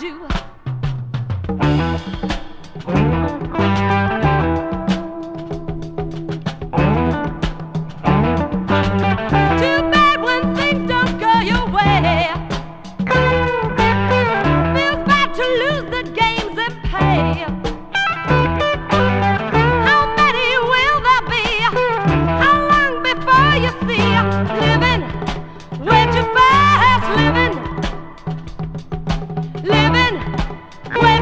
do.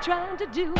trying to do?